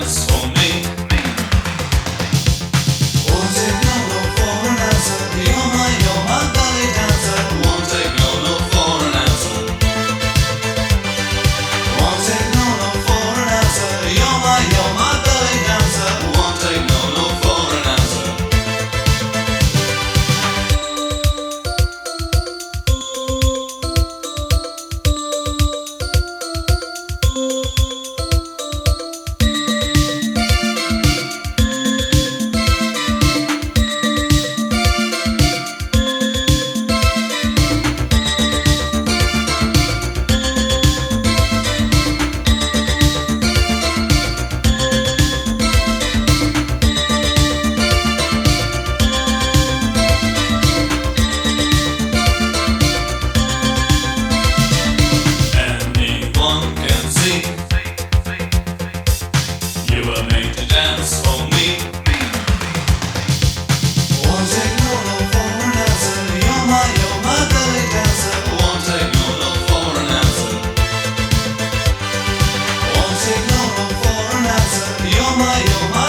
made maior.